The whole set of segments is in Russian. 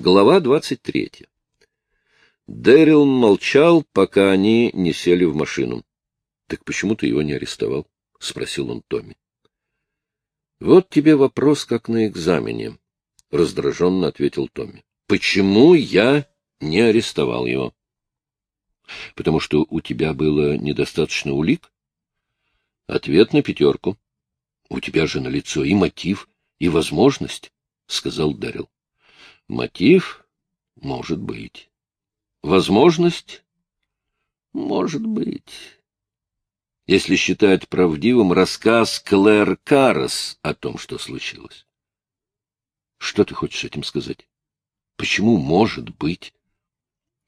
Глава двадцать третья. Дэрил молчал, пока они не сели в машину. — Так почему ты его не арестовал? — спросил он Томми. — Вот тебе вопрос, как на экзамене, — раздраженно ответил Томми. — Почему я не арестовал его? — Потому что у тебя было недостаточно улик? Ответ на пятерку. — У тебя же налицо и мотив, и возможность, — сказал Дэрил. Мотив? Может быть. Возможность? Может быть. Если считать правдивым рассказ Клэр Каррес о том, что случилось. Что ты хочешь этим сказать? Почему может быть?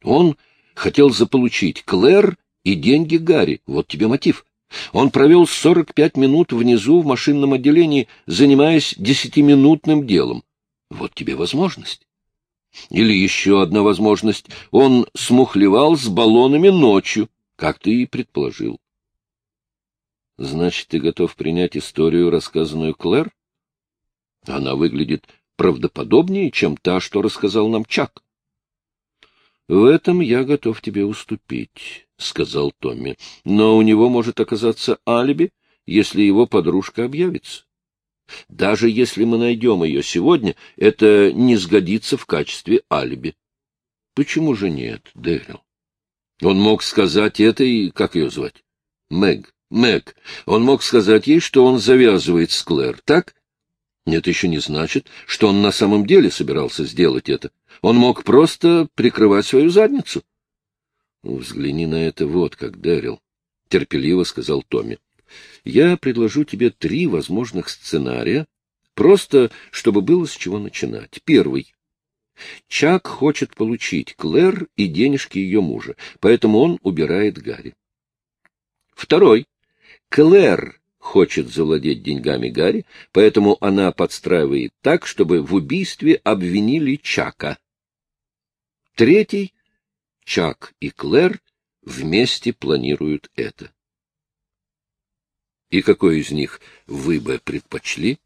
Он хотел заполучить Клэр и деньги Гарри. Вот тебе мотив. Он провел 45 минут внизу в машинном отделении, занимаясь десятиминутным делом. Вот тебе возможность. Или еще одна возможность — он смухлевал с баллонами ночью, как ты и предположил. Значит, ты готов принять историю, рассказанную Клэр? Она выглядит правдоподобнее, чем та, что рассказал нам Чак. — В этом я готов тебе уступить, — сказал Томми. — Но у него может оказаться алиби, если его подружка объявится. Даже если мы найдем ее сегодня, это не сгодится в качестве алиби. Почему же нет, Дэрил? Он мог сказать это и... Как ее звать? Мэг. Мэг. Он мог сказать ей, что он завязывает с Клэр, так? Нет, еще не значит, что он на самом деле собирался сделать это. Он мог просто прикрывать свою задницу. Взгляни на это вот как, Дэрил, — терпеливо сказал Томми. Я предложу тебе три возможных сценария, просто чтобы было с чего начинать. Первый. Чак хочет получить Клэр и денежки ее мужа, поэтому он убирает Гарри. Второй. Клэр хочет завладеть деньгами Гарри, поэтому она подстраивает так, чтобы в убийстве обвинили Чака. Третий. Чак и Клэр вместе планируют это. И какой из них вы бы предпочли?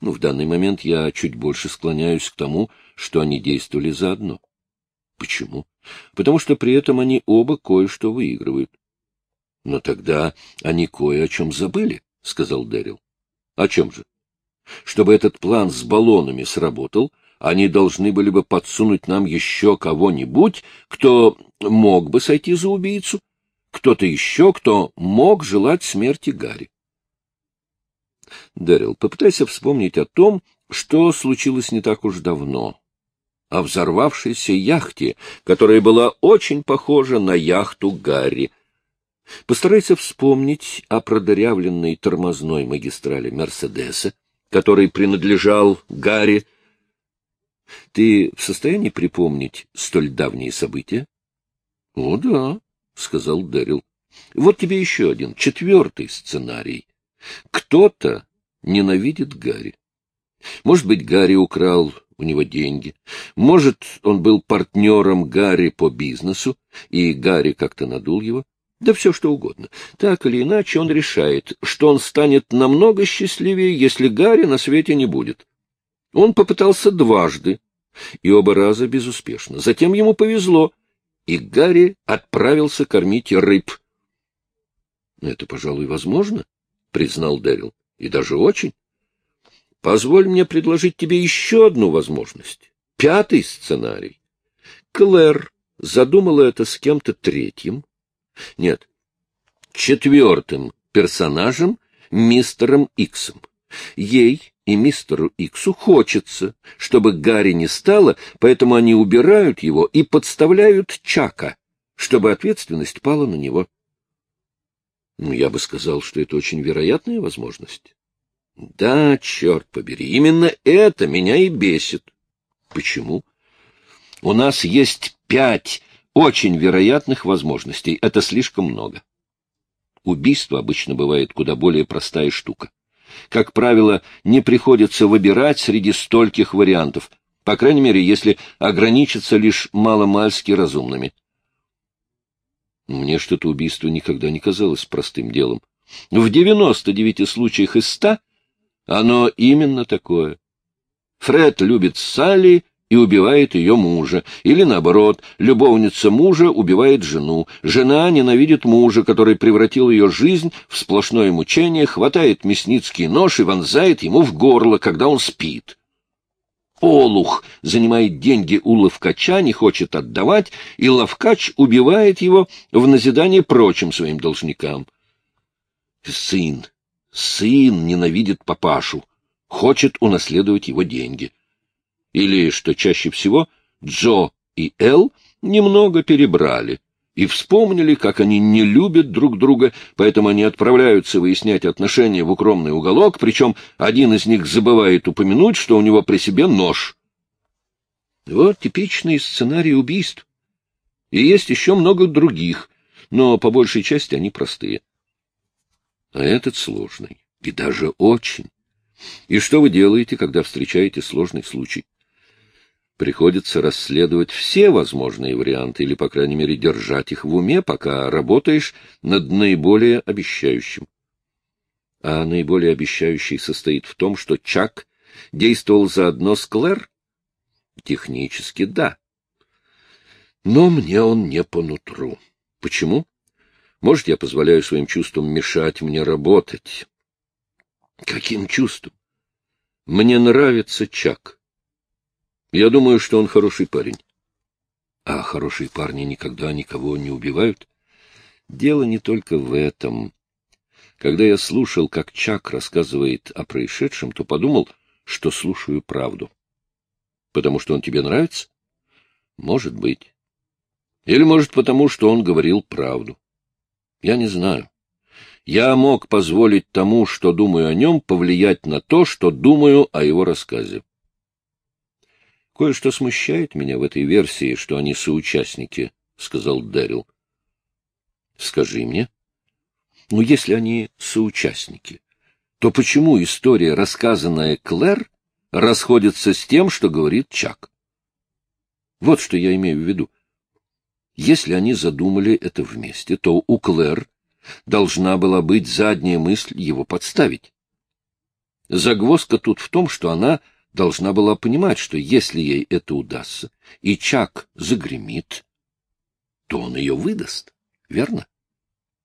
Ну, в данный момент я чуть больше склоняюсь к тому, что они действовали заодно. Почему? Потому что при этом они оба кое-что выигрывают. Но тогда они кое о чем забыли, — сказал Дэрил. О чем же? Чтобы этот план с баллонами сработал, они должны были бы подсунуть нам еще кого-нибудь, кто мог бы сойти за убийцу, кто-то еще, кто мог желать смерти Гарри. Дэрил, попытайся вспомнить о том, что случилось не так уж давно. О взорвавшейся яхте, которая была очень похожа на яхту Гарри. Постарайся вспомнить о продырявленной тормозной магистрали Мерседеса, который принадлежал Гарри. Ты в состоянии припомнить столь давние события? — О, да, — сказал Дэрил. — Вот тебе еще один, четвертый сценарий. Кто-то ненавидит Гарри. Может быть, Гарри украл у него деньги. Может, он был партнером Гарри по бизнесу, и Гарри как-то надул его. Да все что угодно. Так или иначе, он решает, что он станет намного счастливее, если Гарри на свете не будет. Он попытался дважды, и оба раза безуспешно. Затем ему повезло, и Гарри отправился кормить рыб. — Это, пожалуй, возможно, — признал Дэрил, — и даже очень. Позволь мне предложить тебе еще одну возможность. Пятый сценарий. Клэр задумала это с кем-то третьим. Нет, четвертым персонажем, мистером Иксом. Ей и мистеру Иксу хочется, чтобы Гарри не стало, поэтому они убирают его и подставляют Чака, чтобы ответственность пала на него. Ну, я бы сказал, что это очень вероятная возможность. Да, черт побери, именно это меня и бесит. Почему? У нас есть пять очень вероятных возможностей. Это слишком много. Убийство обычно бывает куда более простая штука. Как правило, не приходится выбирать среди стольких вариантов, по крайней мере, если ограничиться лишь маломальски разумными. Мне что-то убийство никогда не казалось простым делом. В девяносто девяти случаях из ста оно именно такое. Фред любит Салли и убивает ее мужа. Или наоборот, любовница мужа убивает жену. Жена ненавидит мужа, который превратил ее жизнь в сплошное мучение, хватает мясницкий нож и вонзает ему в горло, когда он спит. Олух занимает деньги у ловкача, не хочет отдавать, и ловкач убивает его в назидание прочим своим должникам. Сын, сын ненавидит папашу, хочет унаследовать его деньги или, что чаще всего, Джо и Эл немного перебрали и вспомнили, как они не любят друг друга, поэтому они отправляются выяснять отношения в укромный уголок, причем один из них забывает упомянуть, что у него при себе нож. Вот типичный сценарий убийств. И есть еще много других, но по большей части они простые. А этот сложный, и даже очень. И что вы делаете, когда встречаете сложный случай? Приходится расследовать все возможные варианты или, по крайней мере, держать их в уме, пока работаешь над наиболее обещающим. А наиболее обещающий состоит в том, что Чак действовал заодно с Клэр? Технически да. Но мне он не по нутру. Почему? Может, я позволяю своим чувствам мешать мне работать? Каким чувством? Мне нравится Чак. Я думаю, что он хороший парень. А хорошие парни никогда никого не убивают. Дело не только в этом. Когда я слушал, как Чак рассказывает о происшедшем, то подумал, что слушаю правду. Потому что он тебе нравится? Может быть. Или, может, потому что он говорил правду. Я не знаю. Я мог позволить тому, что думаю о нем, повлиять на то, что думаю о его рассказе. Кое-что смущает меня в этой версии, что они соучастники, — сказал Дэрил. — Скажи мне. Ну, если они соучастники, то почему история, рассказанная Клэр, расходится с тем, что говорит Чак? Вот что я имею в виду. Если они задумали это вместе, то у Клэр должна была быть задняя мысль его подставить. Загвоздка тут в том, что она должна была понимать, что если ей это удастся, и Чак загремит, то он ее выдаст, верно?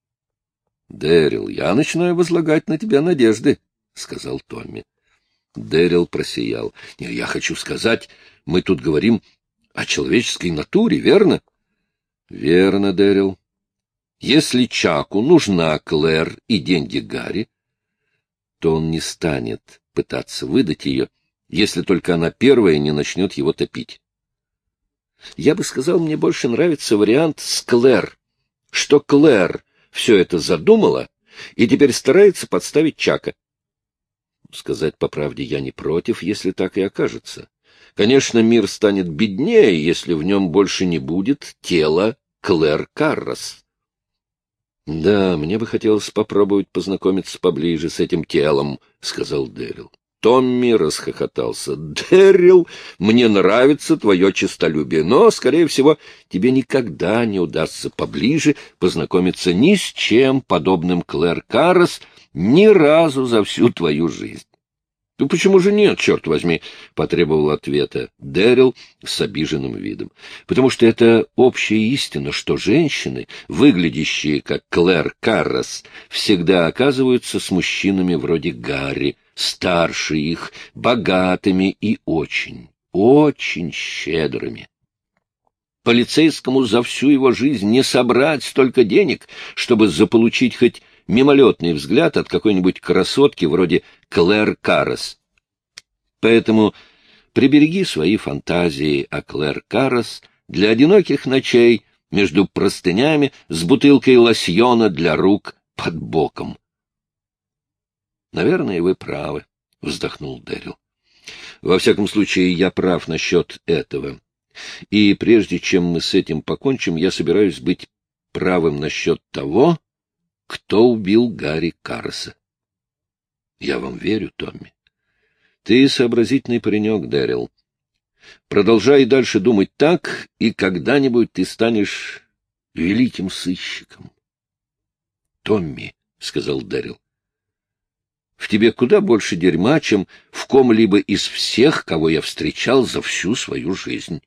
— Дэрил, я начинаю возлагать на тебя надежды, — сказал Томми. Дэрил просиял. — Я хочу сказать, мы тут говорим о человеческой натуре, верно? — Верно, Дэрил. Если Чаку нужна Клэр и деньги Гарри, то он не станет пытаться выдать ее, если только она первая не начнет его топить. Я бы сказал, мне больше нравится вариант с Клэр, что Клэр все это задумала и теперь старается подставить Чака. Сказать по правде, я не против, если так и окажется. Конечно, мир станет беднее, если в нем больше не будет тела Клэр Каррос. Да, мне бы хотелось попробовать познакомиться поближе с этим телом, — сказал Дэрил. Томми расхохотался. «Дэрил, мне нравится твое честолюбие, но, скорее всего, тебе никогда не удастся поближе познакомиться ни с чем подобным Клэр Каррес ни разу за всю твою жизнь». — Ну почему же нет, черт возьми? — потребовал ответа Дэрил с обиженным видом. — Потому что это общая истина, что женщины, выглядящие как Клэр Каррес, всегда оказываются с мужчинами вроде Гарри, старше их, богатыми и очень, очень щедрыми. Полицейскому за всю его жизнь не собрать столько денег, чтобы заполучить хоть мимолетный взгляд от какой-нибудь красотки вроде Клэр Каррес. Поэтому прибереги свои фантазии о Клэр Каррес для одиноких ночей между простынями с бутылкой лосьона для рук под боком. — Наверное, вы правы, — вздохнул Дэрил. — Во всяком случае, я прав насчет этого. И прежде чем мы с этим покончим, я собираюсь быть правым насчет того, кто убил Гарри Карса. Я вам верю, Томми. Ты сообразительный паренек, Дэрил. Продолжай дальше думать так, и когда-нибудь ты станешь великим сыщиком. — Томми, — сказал Дэрил, В тебе куда больше дерьма, чем в ком-либо из всех, кого я встречал за всю свою жизнь.